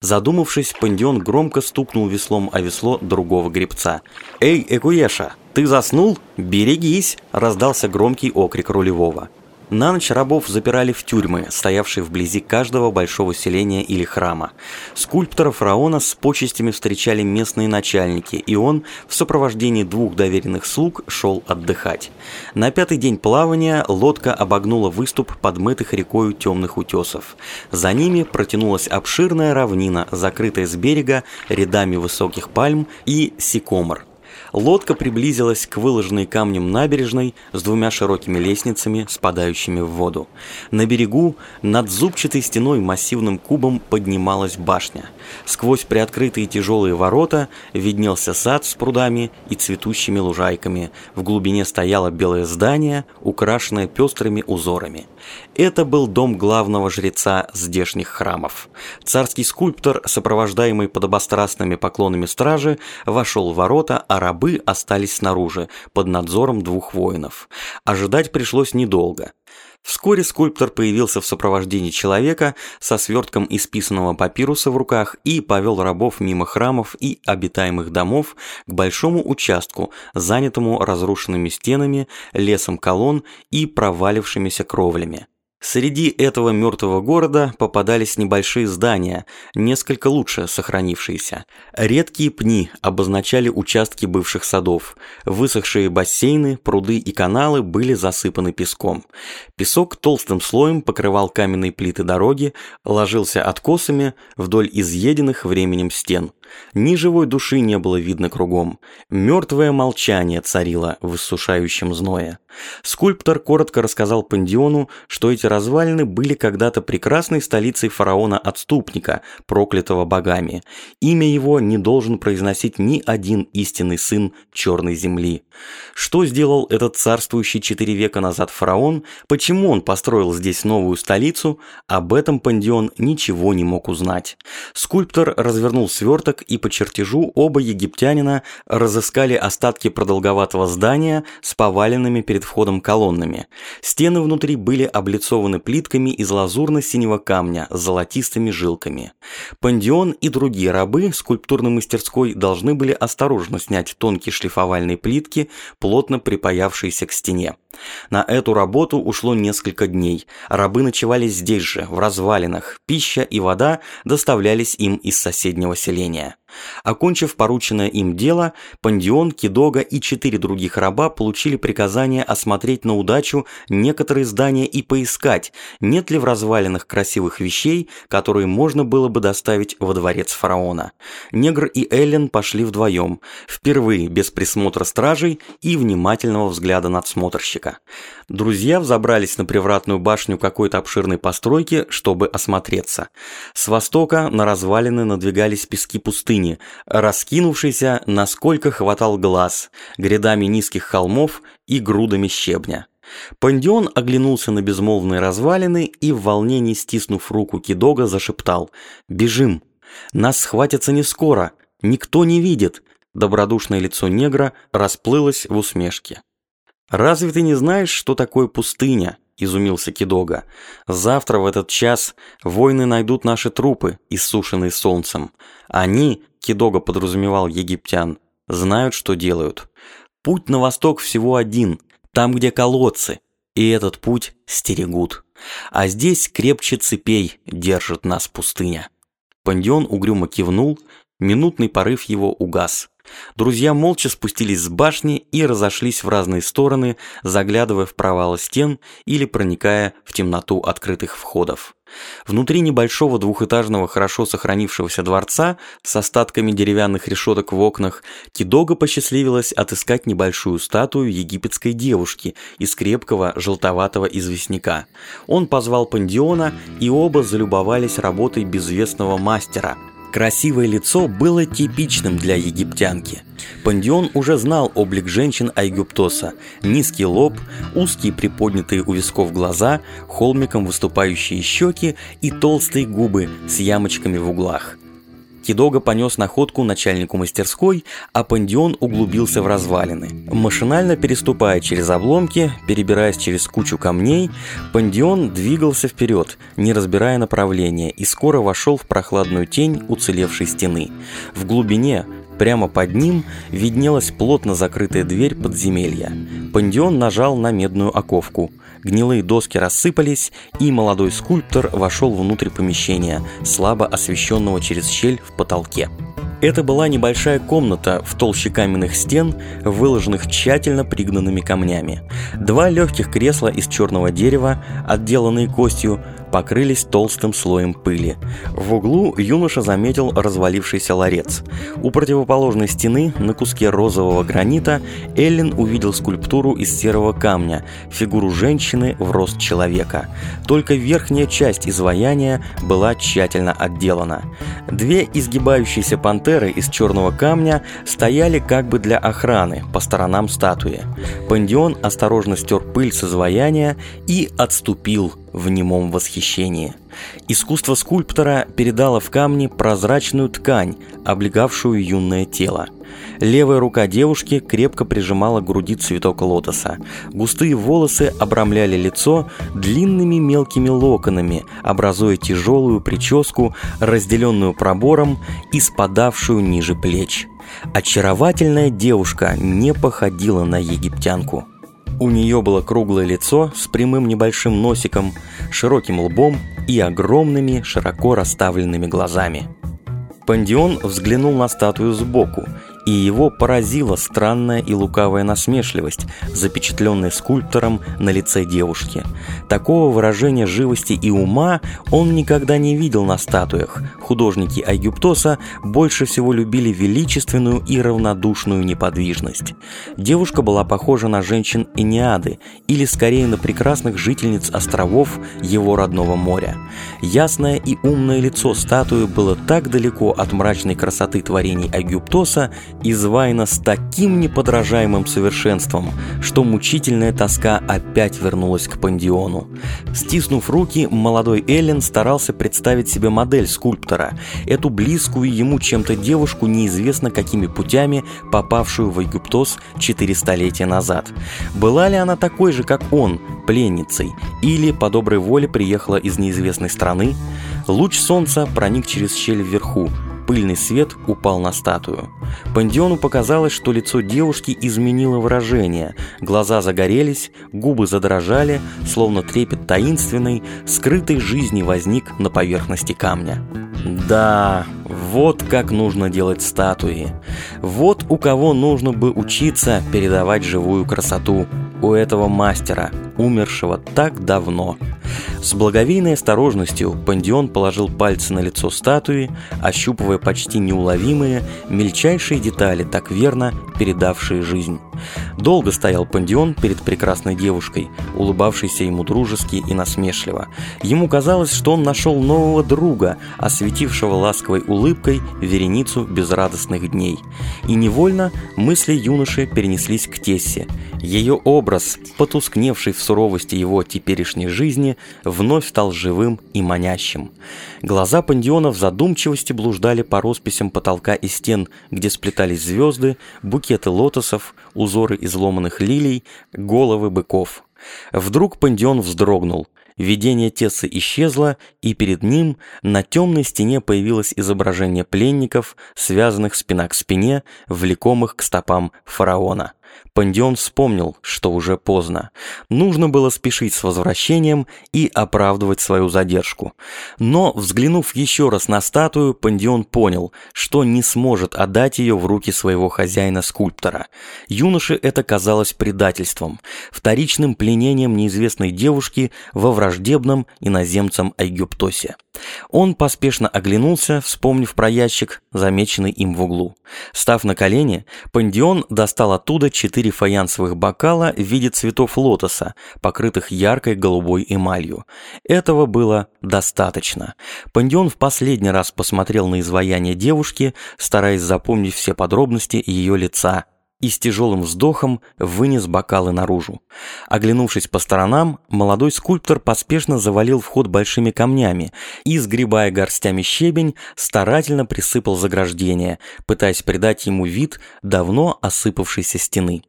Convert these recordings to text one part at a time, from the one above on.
Задумавшись, Пандион громко стукнул веслом о весло другого гребца. «Эй, Экуеша, ты заснул? Берегись!» – раздался громкий окрик рулевого. На ночь рабов запирали в тюрьмы, стоявшие вблизи каждого большого селения или храма. Скульптора фараона с почестями встречали местные начальники, и он в сопровождении двух доверенных слуг шел отдыхать. На пятый день плавания лодка обогнула выступ подмытых рекою темных утесов. За ними протянулась обширная равнина, закрытая с берега рядами высоких пальм и сикомор. Лодка приблизилась к выложенной камнем набережной с двумя широкими лестницами, спадающими в воду. На берегу над зубчатой стеной массивным кубом поднималась башня. Сквозь приоткрытые тяжелые ворота виднелся сад с прудами и цветущими лужайками. В глубине стояло белое здание, украшенное пестрыми узорами. Это был дом главного жреца здешних храмов. Царский скульптор, сопровождаемый подобострастными поклонами стражи, вошел в ворота, а рабы остались снаружи, под надзором двух воинов. Ожидать пришлось недолго. Вскоре скульптор появился в сопровождении человека со свертком исписанного папируса в руках и повел рабов мимо храмов и обитаемых домов к большому участку, занятому разрушенными стенами, лесом колонн и провалившимися кровлями. Среди этого мертвого города попадались небольшие здания, несколько лучше сохранившиеся. Редкие пни обозначали участки бывших садов. Высохшие бассейны, пруды и каналы были засыпаны песком. Песок толстым слоем покрывал каменные плиты дороги, ложился откосами вдоль изъеденных временем стен. Ни живой души не было видно кругом. Мертвое молчание царило в иссушающем зное. Скульптор коротко рассказал Пандиону, что эти развалины были когда-то прекрасной столицей фараона-отступника, проклятого богами. Имя его не должен произносить ни один истинный сын Черной Земли. Что сделал этот царствующий четыре века назад фараон, почему он построил здесь новую столицу, об этом Пандион ничего не мог узнать. Скульптор развернул сверток и по чертежу оба египтянина разыскали остатки продолговатого здания с поваленными перед входом колоннами. Стены внутри были облицованы плитками из лазурно-синего камня с золотистыми жилками. Пандион и другие рабы скульптурной мастерской должны были осторожно снять тонкие шлифовальные плитки, плотно припаявшиеся к стене. На эту работу ушло несколько дней. Рабы ночевали здесь же, в развалинах. Пища и вода доставлялись им из соседнего селения. Окончив порученное им дело, Пандион, Кидога и четыре других раба получили приказание осмотреть на удачу некоторые здания и поискать, нет ли в развалинах красивых вещей, которые можно было бы доставить во дворец фараона. Негр и Эллен пошли вдвоем, впервые без присмотра стражей и внимательного взгляда надсмотрщика. Друзья взобрались на привратную башню какой-то обширной постройки, чтобы осмотреться. С востока на развалины надвигались пески пустыни, раскинувшейся, насколько хватал глаз, грядами низких холмов и грудами щебня. Пандион оглянулся на безмолвные развалины и в волнении стиснув руку Кидога зашептал «Бежим! Нас схватятся не скоро! Никто не видит!» Добродушное лицо негра расплылось в усмешке. «Разве ты не знаешь, что такое пустыня?» – изумился Кидога. «Завтра в этот час воины найдут наши трупы, иссушенные солнцем. Они, Кидога подразумевал египтян, знают, что делают. Путь на восток всего один, там, где колодцы, и этот путь стерегут. А здесь крепче цепей держит нас пустыня». Пандион угрюмо кивнул, минутный порыв его угас. Друзья молча спустились с башни и разошлись в разные стороны, заглядывая в провалы стен или проникая в темноту открытых входов. Внутри небольшого двухэтажного хорошо сохранившегося дворца с остатками деревянных решеток в окнах Кидога посчастливилось отыскать небольшую статую египетской девушки из крепкого желтоватого известняка. Он позвал Пандиона, и оба залюбовались работой безвестного мастера – Красивое лицо было типичным для египтянки. Пандион уже знал облик женщин Айгюптоса. Низкий лоб, узкие приподнятые у висков глаза, холмиком выступающие щеки и толстые губы с ямочками в углах. Кидога понес находку начальнику мастерской, а Пандион углубился в развалины. Машинально переступая через обломки, перебираясь через кучу камней, Пандион двигался вперед, не разбирая направления, и скоро вошел в прохладную тень уцелевшей стены. В глубине, Прямо под ним виднелась плотно закрытая дверь подземелья. Пандион нажал на медную оковку. Гнилые доски рассыпались, и молодой скульптор вошел внутрь помещения, слабо освещенного через щель в потолке. Это была небольшая комната в толще каменных стен, выложенных тщательно пригнанными камнями. Два легких кресла из черного дерева, отделанные костью, покрылись толстым слоем пыли. В углу юноша заметил развалившийся ларец. У противоположной стены, на куске розового гранита, Эллен увидел скульптуру из серого камня, фигуру женщины в рост человека. Только верхняя часть изваяния была тщательно отделана. Две изгибающиеся пантеры из черного камня стояли как бы для охраны по сторонам статуи. Пандион осторожно стер пыль с изваяния и отступил в немом восхищении. Искусство скульптора передало в камне прозрачную ткань, облегавшую юное тело. Левая рука девушки крепко прижимала к груди цветок лотоса. Густые волосы обрамляли лицо длинными мелкими локонами, образуя тяжелую прическу, разделенную пробором и спадавшую ниже плеч. Очаровательная девушка не походила на египтянку. У нее было круглое лицо с прямым небольшим носиком, широким лбом и огромными широко расставленными глазами. Пандион взглянул на статую сбоку и его поразила странная и лукавая насмешливость, запечатленная скульптором на лице девушки. Такого выражения живости и ума он никогда не видел на статуях. Художники Айгюптоса больше всего любили величественную и равнодушную неподвижность. Девушка была похожа на женщин Эниады, или скорее на прекрасных жительниц островов его родного моря. Ясное и умное лицо статуи было так далеко от мрачной красоты творений Айгюптоса, изваяна с таким неподражаемым совершенством, что мучительная тоска опять вернулась к пандиону. Стиснув руки, молодой Эллен старался представить себе модель скульптора, эту близкую ему чем-то девушку, неизвестно какими путями попавшую в Египтос четыре столетия назад. Была ли она такой же, как он, пленницей, или по доброй воле приехала из неизвестной страны? Луч солнца проник через щель вверху, Пыльный свет упал на статую. Пандиону показалось, что лицо девушки изменило выражение. Глаза загорелись, губы задрожали, словно трепет таинственной, скрытой жизни возник на поверхности камня. Да, вот как нужно делать статуи. Вот у кого нужно бы учиться передавать живую красоту. У этого мастера, умершего так давно. С благовейной осторожностью Пандион положил пальцы на лицо статуи, ощупывая почти неуловимые, мельчайшие детали, так верно передавшие жизнь. Долго стоял Пандион перед прекрасной девушкой, улыбавшейся ему дружески и насмешливо. Ему казалось, что он нашел нового друга, осветившего ласковой улыбкой вереницу безрадостных дней. И невольно мысли юноши перенеслись к Тессе. Ее образ, потускневший в суровости его теперешней жизни, вновь стал живым и манящим. Глаза пандиона в задумчивости блуждали по росписям потолка и стен, где сплетались звезды, букеты лотосов, узоры изломанных лилий, головы быков. Вдруг пандион вздрогнул. Видение Тессы исчезло, и перед ним на темной стене появилось изображение пленников, связанных спина к спине, влекомых к стопам фараона. Пандион вспомнил, что уже поздно. Нужно было спешить с возвращением и оправдывать свою задержку. Но, взглянув еще раз на статую, Пандион понял, что не сможет отдать ее в руки своего хозяина-скульптора. Юноше это казалось предательством, вторичным пленением неизвестной девушки во враждебном иноземцам Айгюптосе. Он поспешно оглянулся, вспомнив про ящик, замеченный им в углу. Став на колени, Пандион достал оттуда четыре фаянсовых бокала в виде цветов лотоса, покрытых яркой голубой эмалью. Этого было достаточно. Пандион в последний раз посмотрел на изваяние девушки, стараясь запомнить все подробности ее лица, и с тяжелым вздохом вынес бокалы наружу. Оглянувшись по сторонам, молодой скульптор поспешно завалил вход большими камнями и, сгребая горстями щебень, старательно присыпал заграждение, пытаясь придать ему вид давно осыпавшейся стены.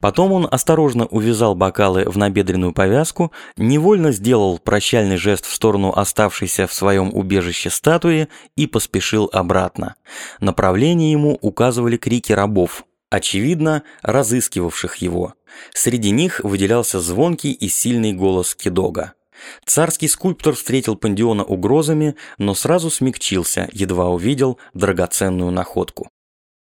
Потом он осторожно увязал бокалы в набедренную повязку, невольно сделал прощальный жест в сторону оставшейся в своем убежище статуи и поспешил обратно. Направление ему указывали крики рабов, очевидно, разыскивавших его. Среди них выделялся звонкий и сильный голос Кедога. Царский скульптор встретил Пандиона угрозами, но сразу смягчился, едва увидел драгоценную находку.